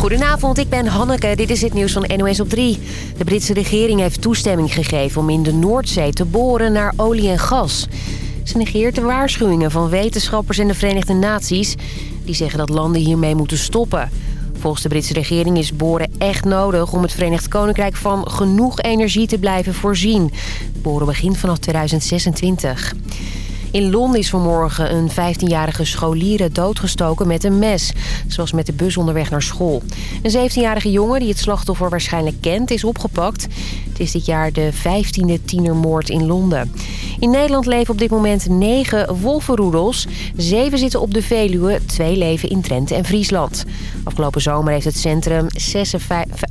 Goedenavond, ik ben Hanneke. Dit is het nieuws van NOS op 3. De Britse regering heeft toestemming gegeven om in de Noordzee te boren naar olie en gas. Ze negeert de waarschuwingen van wetenschappers en de Verenigde Naties... die zeggen dat landen hiermee moeten stoppen. Volgens de Britse regering is boren echt nodig om het Verenigd Koninkrijk van genoeg energie te blijven voorzien. Boren begint vanaf 2026. In Londen is vanmorgen een 15-jarige scholier doodgestoken met een mes. Was met de bus onderweg naar school. Een 17-jarige jongen die het slachtoffer waarschijnlijk kent is opgepakt. Het is dit jaar de 15e tienermoord in Londen. In Nederland leven op dit moment negen wolvenroedels. Zeven zitten op de Veluwe, twee leven in Drenthe en Friesland. Afgelopen zomer heeft het centrum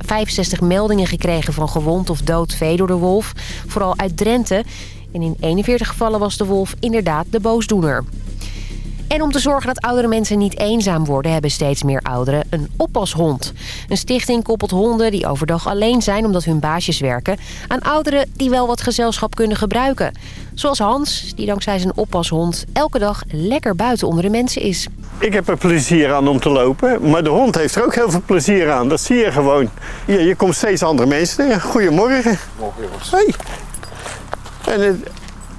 65 meldingen gekregen van gewond of dood vee door de wolf. Vooral uit Drenthe. En in 41 gevallen was de wolf inderdaad de boosdoener. En om te zorgen dat oudere mensen niet eenzaam worden... hebben steeds meer ouderen een oppashond. Een stichting koppelt honden die overdag alleen zijn omdat hun baasjes werken... aan ouderen die wel wat gezelschap kunnen gebruiken. Zoals Hans, die dankzij zijn oppashond elke dag lekker buiten onder de mensen is. Ik heb er plezier aan om te lopen, maar de hond heeft er ook heel veel plezier aan. Dat zie je gewoon. Je, je komt steeds andere mensen tegen. Goedemorgen. Hey. En het,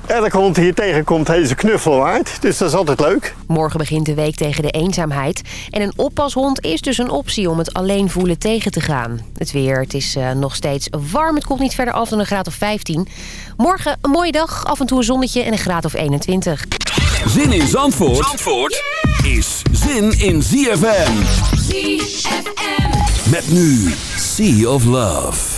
elke hond die hier tegenkomt heeft een knuffel waard. Dus dat is altijd leuk. Morgen begint de week tegen de eenzaamheid. En een oppashond is dus een optie om het alleen voelen tegen te gaan. Het weer, het is uh, nog steeds warm. Het komt niet verder af dan een graad of 15. Morgen een mooie dag, af en toe een zonnetje en een graad of 21. Zin in Zandvoort, Zandvoort is zin in ZFM. ZFM. Met nu Sea of Love.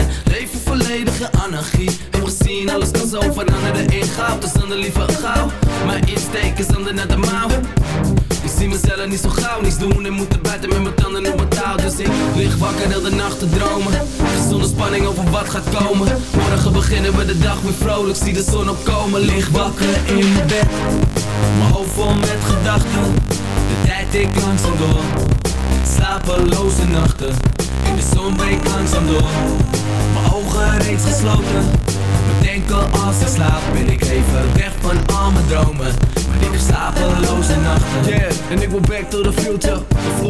Mijn leven volledige anarchie. Heb gezien, alles kan zo veranderen. In goud Dus dan de liever gauw. Mijn insteek is dan naar de mouw. Ik zie mezelf niet zo gauw. Niets doen En moeten buiten met mijn tanden op mijn touw Dus ik lig wakker heel de nacht te dromen. Zonder spanning over wat gaat komen. Morgen beginnen we de dag weer vrolijk. Zie de zon opkomen. Lig wakker in mijn bed. Mijn hoofd vol met gedachten. De tijd ik langzaam door. Slapeloze nachten. In de zon breekt langzaam door ogen reeds gesloten Bedenken als ik slaap Ben ik even weg van al mijn dromen. Maar ik heb slapeloze nachten. Yeah, en ik wil back to the future.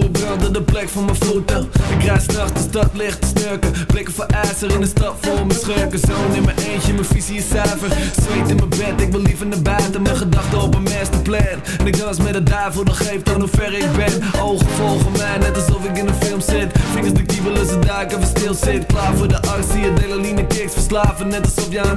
De brandde de plek van mijn voeten. Ik rijd s'nachts de stad licht te snurken. Blikken voor ijzer in de stad voor mijn schurken. Zoon in mijn eentje, mijn visie is zuiver. Zweet in mijn bed, ik wil liever naar buiten. Mijn gedachten op een masterplan. En ik dans met de duivel, dat geeft aan hoe ver ik ben. Ogen volgen mij, net alsof ik in een film zit. Vingers de kiebelen, ze duiken, we stil zit. Klaar voor de actie, adrenaline kicks Verslaven, net alsof je aan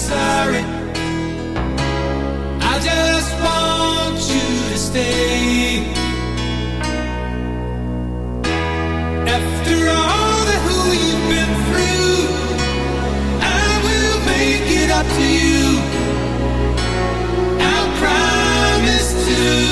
sorry. I just want you to stay. After all that we've been through, I will make it up to you. I promise to.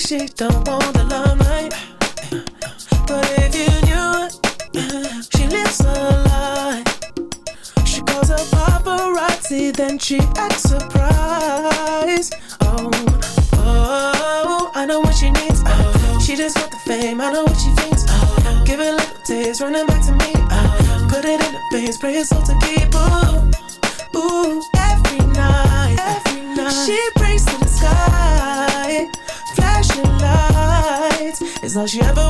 She don't she ever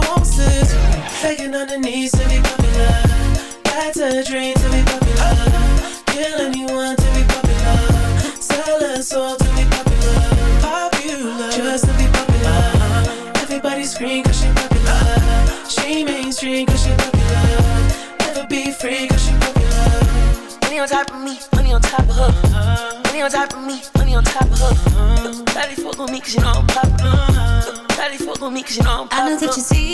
cause you know I'm I know that you see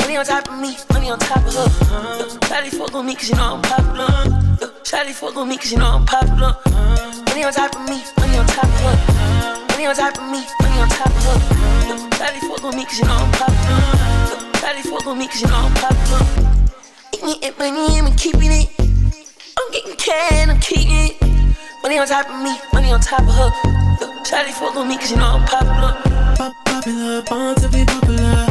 On top of me, money on top of her. Daddy fuck on me cause you know I'm popular. Daddy fuck on me cause you know I'm popular. Money on top of me, money on top of her. Money on top of me, money on top of her. Daddy fuck on me cause you know I'm popular. Daddy fuck on me cause you know I'm popular. Eating money, I'm keeping it. I'm getting can, I'm keeping it. Money on top of me, money on top of her. Shawty fuck on me cause you know I'm popular. Pop popular, born to be popular.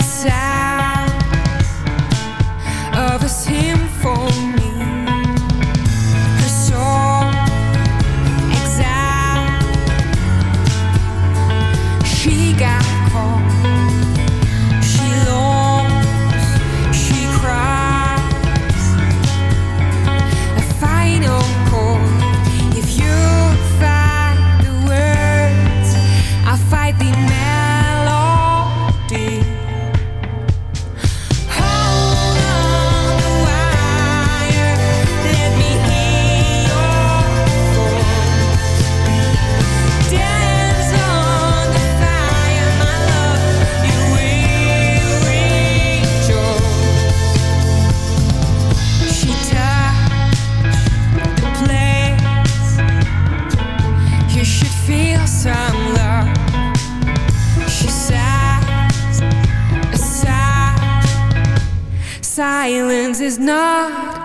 The sound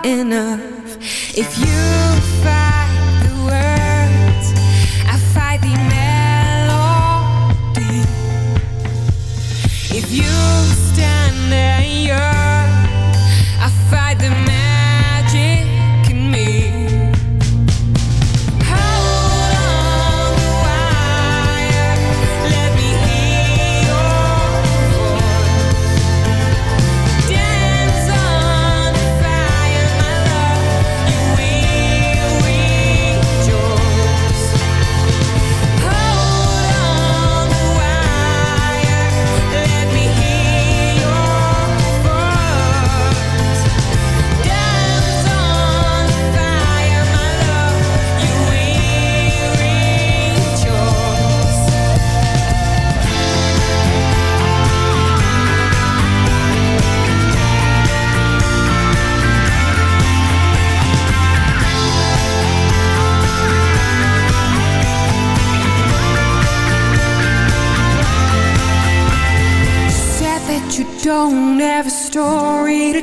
in a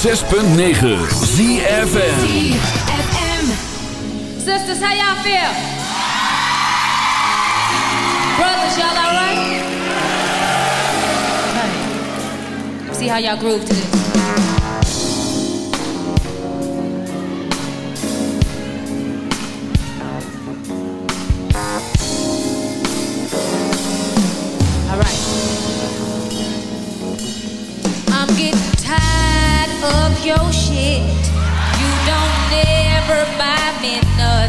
106.9 ZFM. Sisters, how y'all feel? Brothers, y'all alright? Right. See how y'all groove today.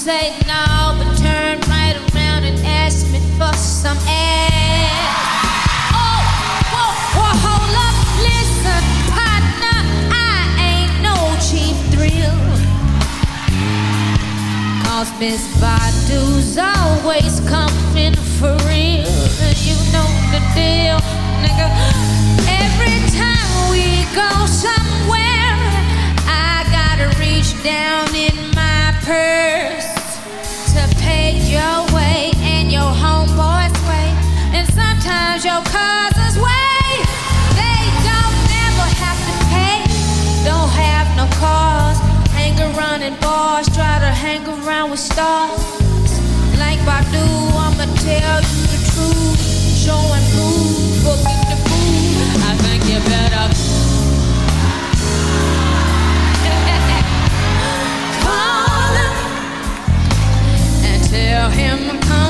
say no, but turn right around and ask me for some ass. Oh, whoa, whoa, hold up, listen, partner, I ain't no cheap thrill. Cause Miss Badu's always coming in bars, try to hang around with stars. Like Badu, I'ma tell you the truth. Showing proof, booking the food. I think you better call him and tell him, come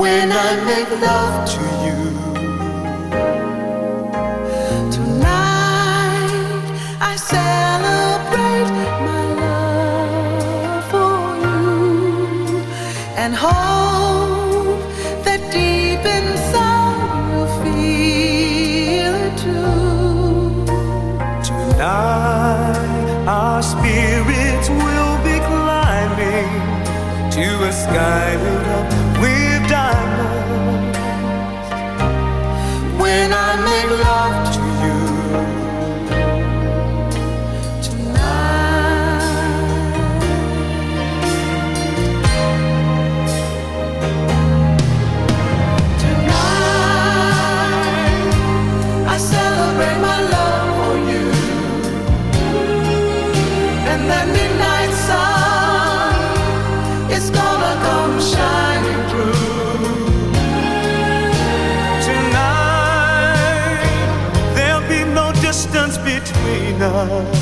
When I make love to you, sky. Lit up heart.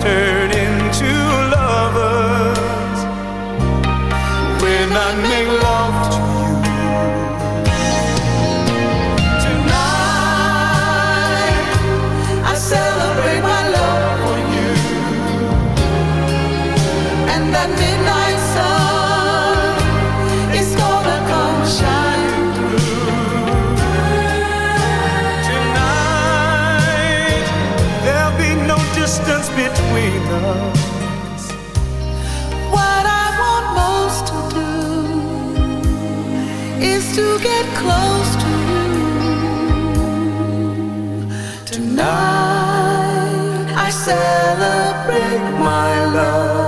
Turn. I celebrate my love